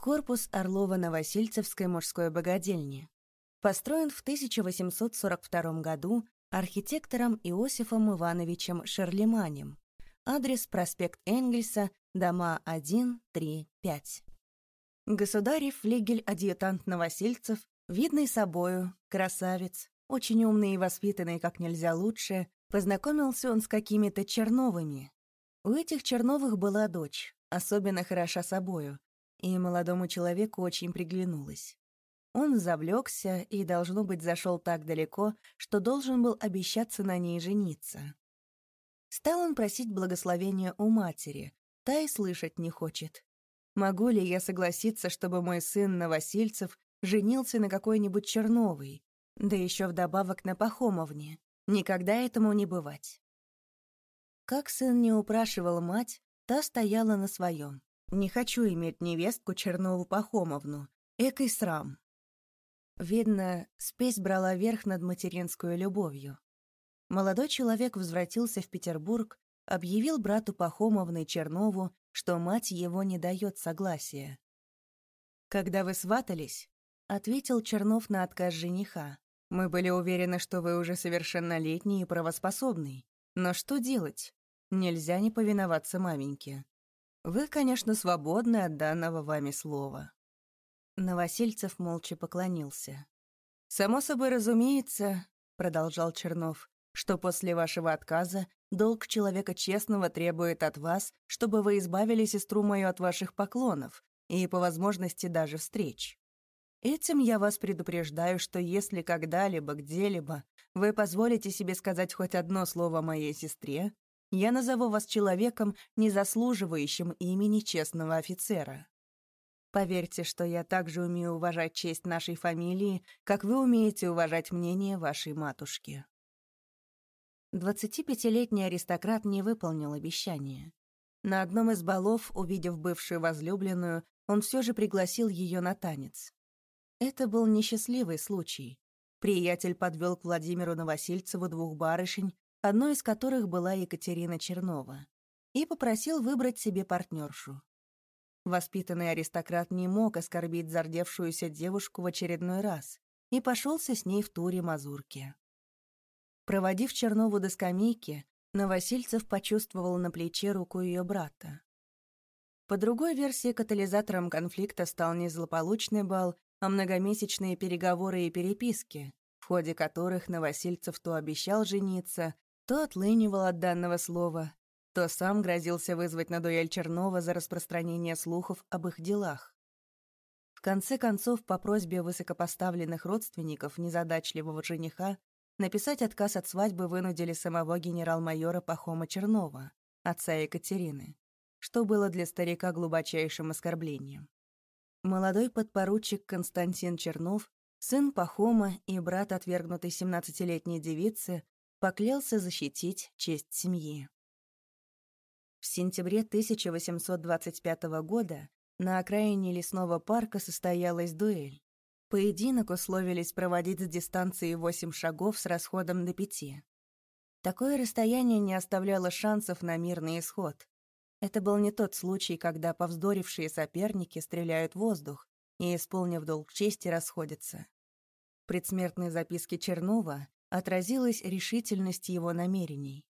Корпус Орлова-Новосильцевской мужской богадельни. Построен в 1842 году архитектором Иосифом Ивановичем Шарлеманем. Адрес проспект Энгельса, дома 1, 3, 5. Государев флигель-адъютант Новосильцев, видный собою, красавец, очень умный и воспитанный как нельзя лучше, познакомился он с какими-то Черновыми. У этих Черновых была дочь, особенно хороша собою, и молодому человеку очень приглянулась. Он завлекся и, должно быть, зашел так далеко, что должен был обещаться на ней жениться. Стал он просить благословения у матери, та и слышать не хочет. Могу ли я согласиться, чтобы мой сын Новосильцев женился на какой-нибудь Черновой, да еще вдобавок на Пахомовне? Никогда этому не бывать. Как сын не упрашивал мать, та стояла на своем. Не хочу иметь невестку Чернову Пахомовну. Экой срам. Видно, спесь брала верх над материнскую любовью. Молодой человек возвратился в Петербург, объявил брату Пахомовны Чернову, что мать его не дает согласия. «Когда вы сватались?» — ответил Чернов на отказ жениха. «Мы были уверены, что вы уже совершеннолетний и правоспособный. Но что делать? Нельзя не повиноваться маменьке. Вы, конечно, свободны от данного вами слова». Новосельцев молча поклонился. «Само собой разумеется», — продолжал Чернов, «что после вашего отказа долг человека честного требует от вас, чтобы вы избавили сестру мою от ваших поклонов и, по возможности, даже встреч. Этим я вас предупреждаю, что если когда-либо, где-либо вы позволите себе сказать хоть одно слово моей сестре, я назову вас человеком, не заслуживающим имени честного офицера. Поверьте, что я также умею уважать честь нашей фамилии, как вы умеете уважать мнение вашей матушки». 25-летний аристократ не выполнил обещание. На одном из балов, увидев бывшую возлюбленную, он все же пригласил ее на танец. Это был несчастливый случай. Приятель подвел к Владимиру Новосильцеву двух барышень, одной из которых была Екатерина Чернова, и попросил выбрать себе партнершу. Воспитанный аристократ не мог оскорбить зардевшуюся девушку в очередной раз и пошелся с ней в туре мазурки. Проводив Чернову до скамейки, Новосильцев почувствовал на плече руку ее брата. По другой версии, катализатором конфликта стал не злополучный бал, а многомесячные переговоры и переписки, в ходе которых Новосильцев то обещал жениться, то отлынивал от данного слова, то сам грозился вызвать на дуэль Чернова за распространение слухов об их делах. В конце концов, по просьбе высокопоставленных родственников незадачливого жениха, написать отказ от свадьбы вынудили самого генерал-майора Пахома Чернова, отца Екатерины, что было для старика глубочайшим оскорблением. Молодой подпоручик Константин Чернов, сын Пахома и брат отвергнутой 17-летней девицы, поклялся защитить честь семьи. В сентябре 1825 года на окраине лесного парка состоялась дуэль. Поединок условились проводить с дистанции 8 шагов с расходом до 5. Такое расстояние не оставляло шансов на мирный исход. Это был не тот случай, когда повздорившие соперники стреляют в воздух и, исполнив долг чести, расходятся. В предсмертной записке Чернова отразилась решительность его намерений.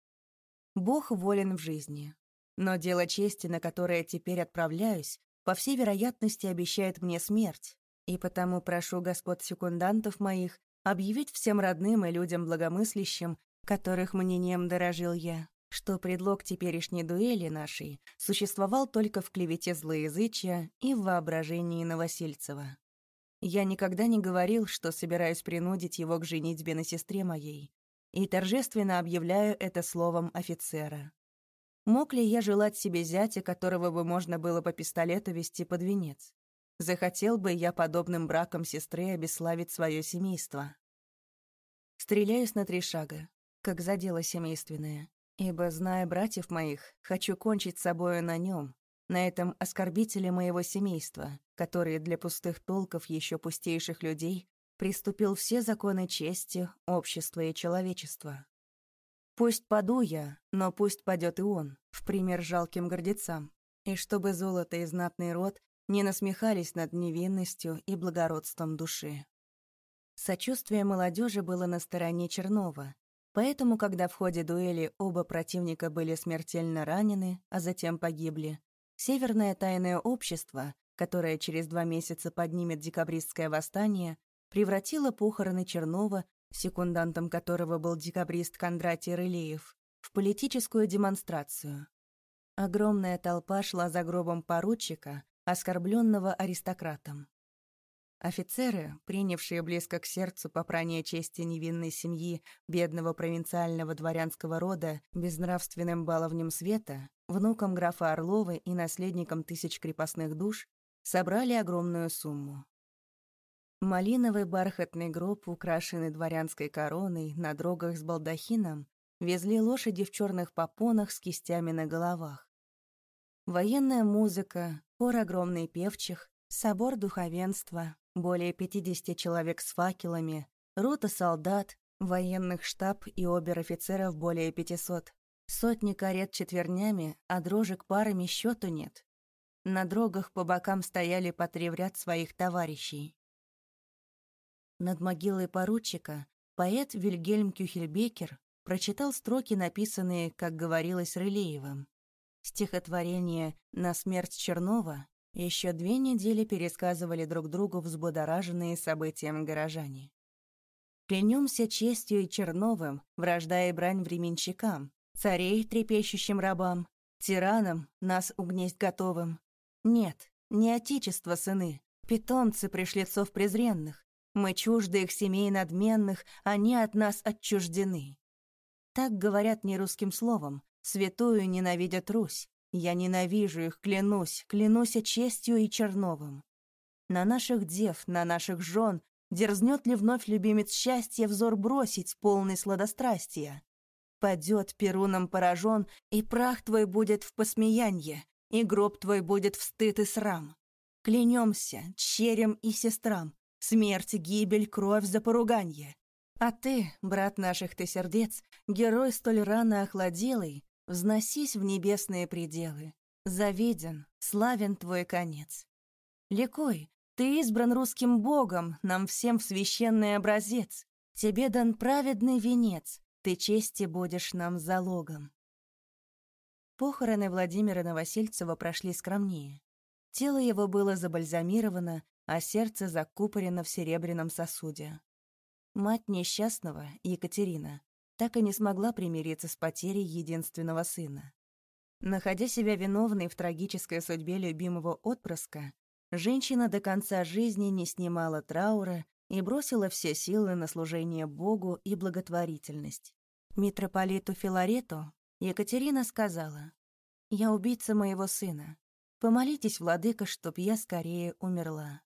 «Бог волен в жизни. Но дело чести, на которое теперь отправляюсь, по всей вероятности обещает мне смерть, и потому прошу господ секундантов моих объявить всем родным и людям благомыслящим, которых мнением дорожил я, что предлог теперешней дуэли нашей существовал только в клевете злоязычия и в воображении Новосильцева. Я никогда не говорил, что собираюсь принудить его к женитьбе на сестре моей, и торжественно объявляю это словом офицера. Мог ли я желать себе зятя, которого бы можно было по пистолету вести под венец? Захотел бы я подобным браком сестры обеславить свое семейство. Стреляюсь на три шага, как за дело семейственное, ибо, зная братьев моих, хочу кончить с собою на нем, на этом оскорбителе моего семейства, который для пустых толков еще пустейших людей приступил все законы чести, общества и человечества. Пусть паду я, но пусть падет и он, в пример жалким гордецам. И чтобы золото и знатный род не насмехались над невинностью и благородством души. Сочувствие молодежи было на стороне Чернова, поэтому, когда в ходе дуэли оба противника были смертельно ранены, а затем погибли, Северное тайное общество, которое через два месяца поднимет декабристское восстание, превратило похороны Чернова, секундантом которого был декабрист Кондратий Рылеев, в политическую демонстрацию. Огромная толпа шла за гробом поручика, оскорбленного аристократом. Офицеры, принявшие близко к сердцу попрание чести невинной семьи бедного провинциального дворянского рода безнравственным баловнем света, внуком графа Орловы и наследником тысяч крепостных душ, собрали огромную сумму. Малиновый бархатный гроб, украшенный дворянской короной на дрогах с балдахином, везли лошади в черных попонах с кистями на головах. Военная музыка, хор огромный певчих, собор духовенства, более 50 человек с факелами, рота солдат, военных штаб и обер-офицеров более 500, сотни карет четвернями, а дрожек парами счету нет. На дрогах по бокам стояли по три в ряд своих товарищей. Над могилой поручика поэт Вильгельм Кюхельбекер прочитал строки, написанные, как говорилось, Рылеевым. Стихотворение «На смерть Чернова» еще две недели пересказывали друг другу взбудораженные событием горожане. Клянемся честью и Черновым, вражда и брань временщикам, царей, трепещущим рабам, тиранам, нас угнесть готовым. Нет, не отечество сыны, питомцы пришлецов презренных, мы чужды их семей надменных, они от нас отчуждены. Так говорят не русским словом, святую ненавидят Русь. Я ненавижу их, клянусь, клянусь честью и Черновым. На наших дев, на наших жен дерзнет ли вновь любимец счастья взор бросить, полный сладострастия? Падет перуном поражен, и прах твой будет в посмеянье, и гроб твой будет в стыд и срам. Клянемся, черем и сестрам, смерть, гибель, кровь за поруганье. А ты, брат наших ты сердец, герой столь рано охладелый, взносись в небесные пределы. Завиден, славен твой конец. Ликуй, ты избран русским богом, нам всем в священный образец. Тебе дан праведный венец, ты чести будешь нам залогом. Похороны Владимира Новосельцева прошли скромнее. Тело его было забальзамировано, а сердце закупорено в серебряном сосуде. Мать несчастного, Екатерина, так и не смогла примириться с потерей единственного сына. Находя себя виновной в трагической судьбе любимого отпрыска, женщина до конца жизни не снимала траура и бросила все силы на служение Богу и благотворительность. Митрополиту Филарету Екатерина сказала, «Я убийца моего сына. Помолитесь, владыка, чтоб я скорее умерла».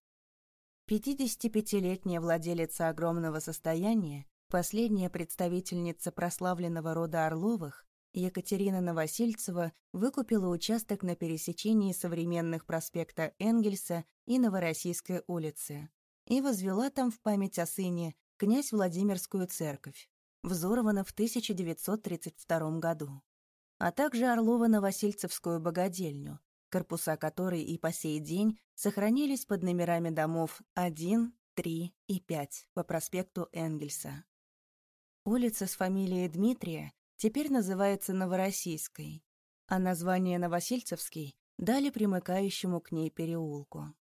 55-летняя владелица огромного состояния, последняя представительница прославленного рода Орловых, Екатерина Новосельцева выкупила участок на пересечении современных проспекта Энгельса и Новороссийской улицы и возвела там в память о сыне князь Владимирскую церковь, взорвана в 1932 году, а также Орлово-Новосельцевскую богадельню, корпуса которой и по сей день сохранились под номерами домов 1, 3 и 5 по проспекту Энгельса. Улица с фамилией Дмитрия теперь называется Новороссийской, а название Новосельцевский дали примыкающему к ней переулку.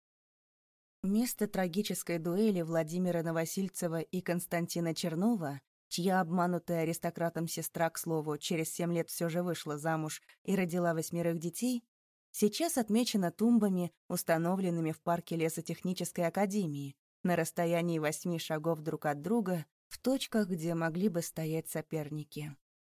Место трагической дуэли Владимира Новосильцева и Константина Чернова, чья обманутая аристократом сестра, к слову, через семь лет все же вышла замуж и родила восьмерых детей, сейчас отмечена тумбами, установленными в парке лесотехнической академии, на расстоянии восьми шагов друг от друга, в точках, где могли бы стоять соперники.